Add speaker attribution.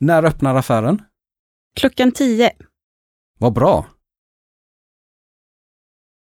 Speaker 1: När öppnar affären?
Speaker 2: Klockan tio.
Speaker 1: Vad bra.